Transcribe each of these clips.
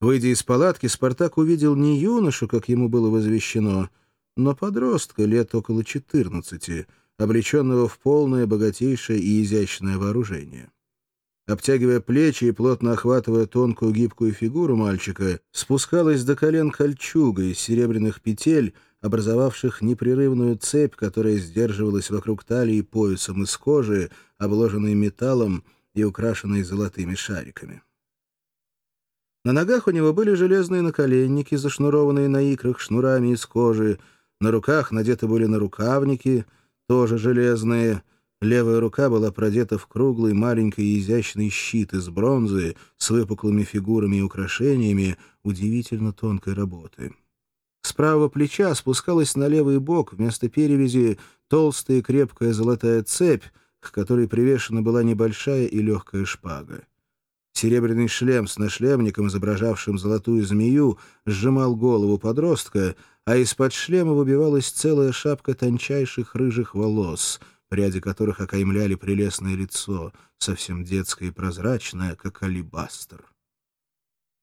Выйдя из палатки, Спартак увидел не юношу, как ему было возвещено, но подростка лет около 14, облеченного в полное, богатейшее и изящное вооружение. Обтягивая плечи и плотно охватывая тонкую гибкую фигуру мальчика, спускалась до колен кольчуга из серебряных петель, образовавших непрерывную цепь, которая сдерживалась вокруг талии поясом из кожи, обложенной металлом и украшенной золотыми шариками. На ногах у него были железные наколенники, зашнурованные на икрах шнурами из кожи, на руках надеты были нарукавники, тоже железные. Левая рука была продета в круглый, маленький изящный щит из бронзы с выпуклыми фигурами и украшениями удивительно тонкой работы. С правого плеча спускалась на левый бок вместо перевязи толстая крепкая золотая цепь, к которой привешена была небольшая и легкая шпага. Серебряный шлем с нашлемником, изображавшим золотую змею, сжимал голову подростка, а из-под шлема выбивалась целая шапка тончайших рыжих волос, пряди которых окаймляли прелестное лицо, совсем детское и прозрачное, как алибастр.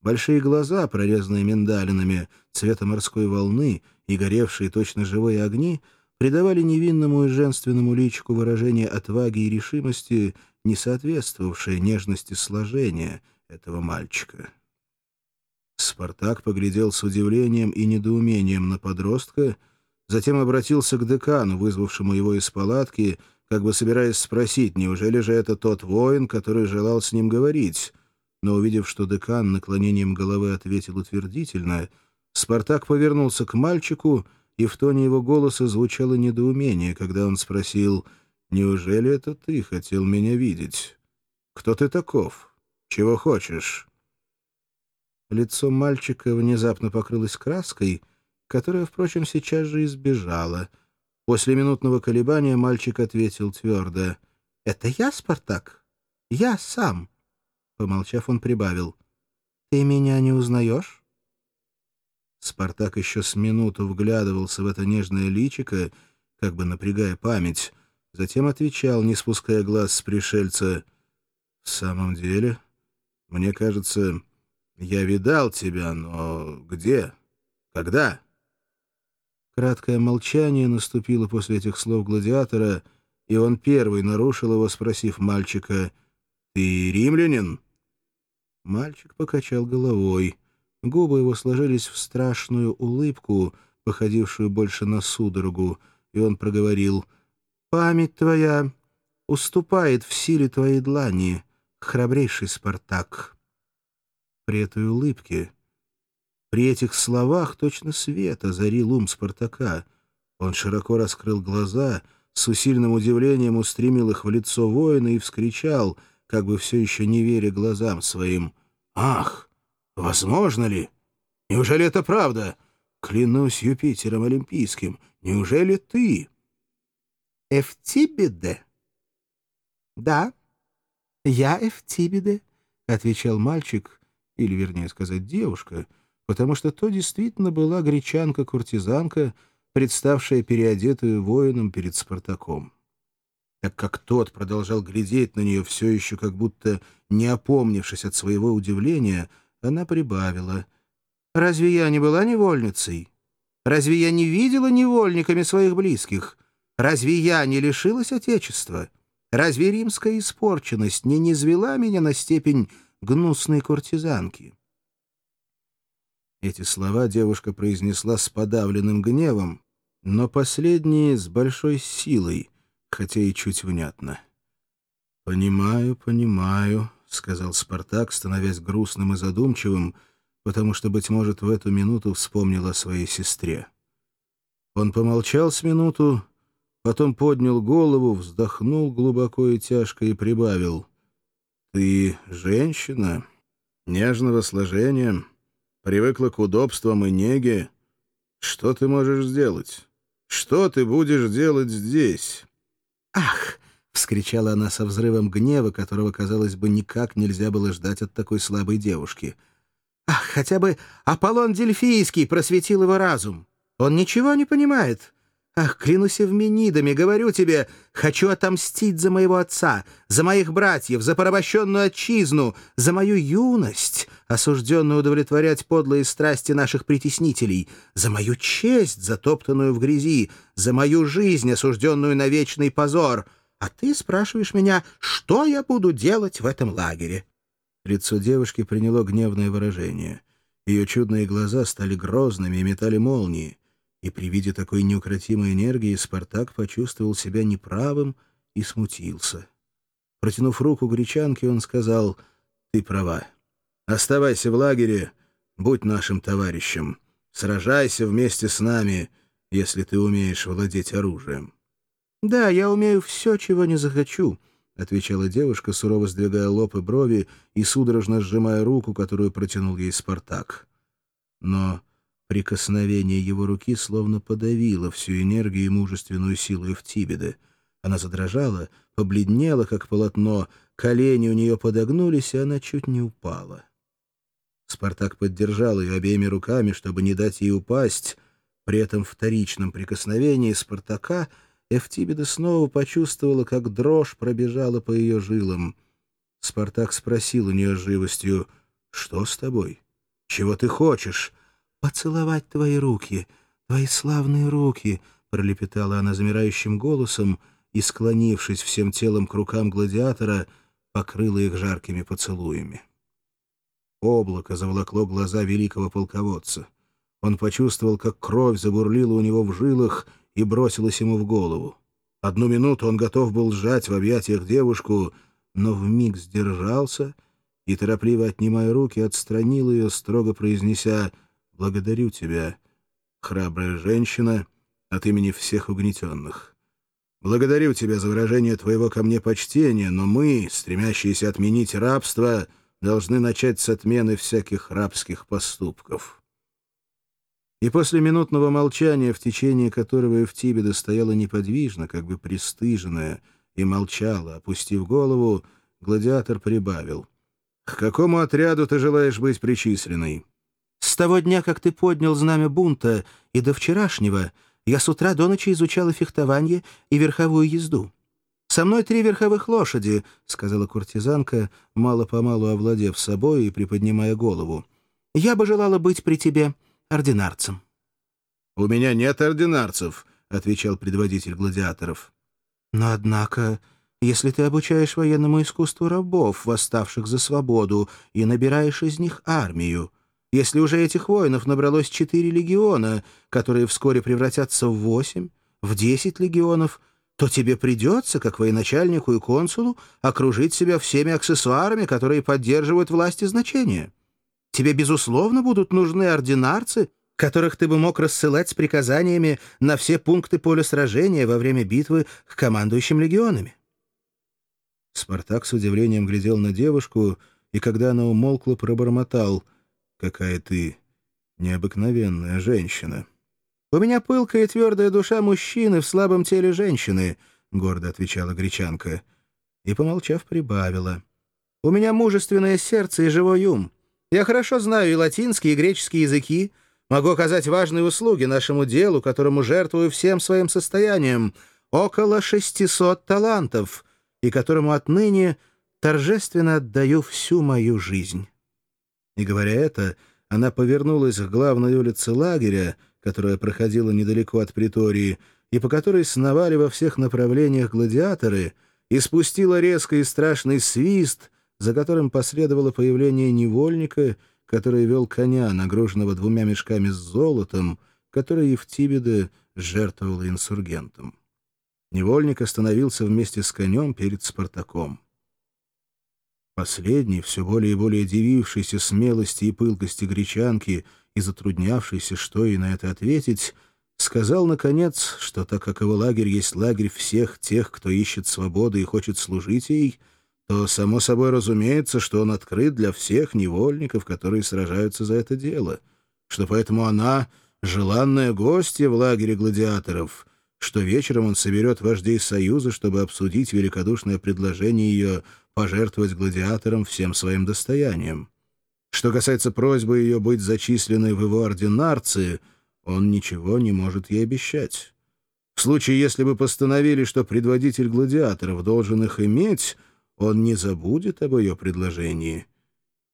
Большие глаза, прорезанные миндалинами, цвета морской волны и горевшие точно живые огни, придавали невинному и женственному личику выражение отваги и решимости, не соответствовавшее нежности сложения этого мальчика. Спартак поглядел с удивлением и недоумением на подростка, затем обратился к декану, вызвавшему его из палатки, как бы собираясь спросить, неужели же это тот воин, который желал с ним говорить. Но увидев, что декан наклонением головы ответил утвердительно, Спартак повернулся к мальчику, и в тоне его голоса звучало недоумение, когда он спросил — Неужели это ты хотел меня видеть? Кто ты таков? Чего хочешь?» Лицо мальчика внезапно покрылось краской, которая, впрочем, сейчас же избежала. После минутного колебания мальчик ответил твердо. «Это я, Спартак? Я сам!» Помолчав, он прибавил. «Ты меня не узнаешь?» Спартак еще с минуту вглядывался в это нежное личико, как бы напрягая память — Затем отвечал, не спуская глаз с пришельца. «В самом деле, мне кажется, я видал тебя, но где? Когда?» Краткое молчание наступило после этих слов гладиатора, и он первый нарушил его, спросив мальчика, «Ты римлянин?» Мальчик покачал головой. Губы его сложились в страшную улыбку, походившую больше на судорогу, и он проговорил — Память твоя уступает в силе твоей длани, храбрейший Спартак. При этой улыбке, при этих словах точно свет озарил ум Спартака. Он широко раскрыл глаза, с усиленным удивлением устремил их в лицо воина и вскричал, как бы все еще не веря глазам своим. «Ах, возможно ли? Неужели это правда? Клянусь Юпитером Олимпийским, неужели ты?» Эфтибиде?» «Да, я Эфтибиде», — отвечал мальчик, или, вернее сказать, девушка, потому что то действительно была гречанка-куртизанка, представшая переодетую воином перед Спартаком. Так как тот продолжал глядеть на нее все еще как будто не опомнившись от своего удивления, она прибавила. «Разве я не была невольницей? Разве я не видела невольниками своих близких?» Разве я не лишилась Отечества? Разве римская испорченность не низвела меня на степень гнусной куртизанки?» Эти слова девушка произнесла с подавленным гневом, но последние с большой силой, хотя и чуть внятно. «Понимаю, понимаю», — сказал Спартак, становясь грустным и задумчивым, потому что, быть может, в эту минуту вспомнил о своей сестре. Он помолчал с минуту, Потом поднял голову, вздохнул глубоко и тяжко и прибавил. «Ты женщина, нежного сложения, привыкла к удобствам и неге. Что ты можешь сделать? Что ты будешь делать здесь?» «Ах!» — вскричала она со взрывом гнева, которого, казалось бы, никак нельзя было ждать от такой слабой девушки. «Ах, хотя бы Аполлон Дельфийский просветил его разум! Он ничего не понимает!» Ах, клянусь Эвменидами, говорю тебе, хочу отомстить за моего отца, за моих братьев, за порабощенную отчизну, за мою юность, осужденную удовлетворять подлые страсти наших притеснителей, за мою честь, затоптанную в грязи, за мою жизнь, осужденную на вечный позор. А ты спрашиваешь меня, что я буду делать в этом лагере?» Лицо девушки приняло гневное выражение. Ее чудные глаза стали грозными и метали молнии и при виде такой неукротимой энергии Спартак почувствовал себя неправым и смутился. Протянув руку гречанке, он сказал, «Ты права. Оставайся в лагере, будь нашим товарищем. Сражайся вместе с нами, если ты умеешь владеть оружием». «Да, я умею все, чего не захочу», — отвечала девушка, сурово сдвигая лоб и брови и судорожно сжимая руку, которую протянул ей Спартак. Но Прикосновение его руки словно подавило всю энергию и мужественную силу Эфтибеда. Она задрожала, побледнела, как полотно, колени у нее подогнулись, и она чуть не упала. Спартак поддержал ее обеими руками, чтобы не дать ей упасть. При этом вторичном прикосновении Спартака Эфтибеда снова почувствовала, как дрожь пробежала по ее жилам. Спартак спросил у нее живостью, «Что с тобой? Чего ты хочешь?» Поцеловать твои руки, твои славные руки», — пролепетала она замирающим голосом и, склонившись всем телом к рукам гладиатора, покрыла их жаркими поцелуями. Облако заволокло глаза великого полководца. Он почувствовал, как кровь забурлила у него в жилах и бросилась ему в голову. Одну минуту он готов был сжать в объятиях девушку, но вмиг сдержался и, торопливо отнимая руки, отстранил ее, строго произнеся — благодарю тебя, храбрая женщина, от имени всех угнетенных. Благодарю тебя за выражение твоего ко мне почтения, но мы, стремящиеся отменить рабство, должны начать с отмены всяких рабских поступков». И после минутного молчания, в течение которого Эвтибеда стояла неподвижно, как бы пристыженная, и молчала, опустив голову, гладиатор прибавил. «К какому отряду ты желаешь быть причисленной?» С того дня, как ты поднял знамя бунта, и до вчерашнего, я с утра до ночи изучала фехтование и верховую езду. «Со мной три верховых лошади», — сказала куртизанка, мало-помалу овладев собой и приподнимая голову. «Я бы желала быть при тебе ординарцем». «У меня нет ординарцев», — отвечал предводитель гладиаторов. «Но, однако, если ты обучаешь военному искусству рабов, восставших за свободу, и набираешь из них армию, если уже этих воинов набралось четыре легиона, которые вскоре превратятся в восемь, в десять легионов, то тебе придется, как военачальнику и консулу, окружить себя всеми аксессуарами, которые поддерживают власть и значение. Тебе, безусловно, будут нужны ординарцы, которых ты бы мог рассылать с приказаниями на все пункты поля сражения во время битвы к командующим легионами. Спартак с удивлением глядел на девушку, и когда она умолкла, пробормотал — какая ты необыкновенная женщина». «У меня пылкая и твердая душа мужчины в слабом теле женщины», — гордо отвечала гречанка. И, помолчав, прибавила. «У меня мужественное сердце и живой ум. Я хорошо знаю и латинский, и греческий языки, могу оказать важные услуги нашему делу, которому жертвую всем своим состоянием, около шестисот талантов, и которому отныне торжественно отдаю всю мою жизнь». И говоря это, она повернулась к главной улице лагеря, которая проходила недалеко от притории, и по которой сновали во всех направлениях гладиаторы, и спустила резкий и страшный свист, за которым последовало появление невольника, который вел коня, нагруженного двумя мешками с золотом, который Евтибеда жертвовала инсургентам. Невольник остановился вместе с конем перед Спартаком. Последний, все более и более дивившийся смелости и пылкости гречанки и затруднявшийся, что и на это ответить, сказал, наконец, что так как его лагерь есть лагерь всех тех, кто ищет свободы и хочет служить ей, то, само собой разумеется, что он открыт для всех невольников, которые сражаются за это дело, что поэтому она — желанная гостья в лагере гладиаторов, что вечером он соберет вождей Союза, чтобы обсудить великодушное предложение ее пожертвовать гладиаторам всем своим достоянием. Что касается просьбы ее быть зачисленной в его ординарции, он ничего не может ей обещать. В случае, если бы постановили, что предводитель гладиаторов должен их иметь, он не забудет об ее предложении.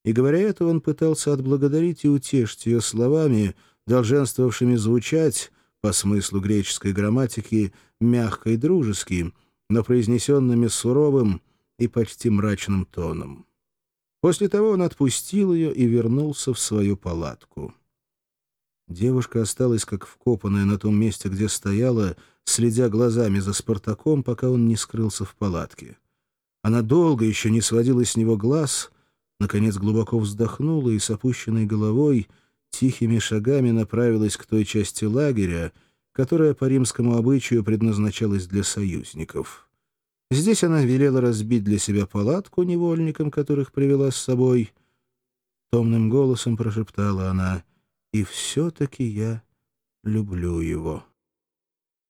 И говоря это, он пытался отблагодарить и утешить ее словами, долженствовавшими звучать, по смыслу греческой грамматики, мягко и дружески, но произнесенными суровым и почти мрачным тоном. После того он отпустил ее и вернулся в свою палатку. Девушка осталась как вкопанная на том месте, где стояла, следя глазами за Спартаком, пока он не скрылся в палатке. Она долго еще не сводила с него глаз, наконец глубоко вздохнула и с опущенной головой тихими шагами направилась к той части лагеря, которая по римскому обычаю предназначалась для союзников. Здесь она велела разбить для себя палатку невольникам, которых привела с собой. Томным голосом прошептала она, «И все-таки я люблю его».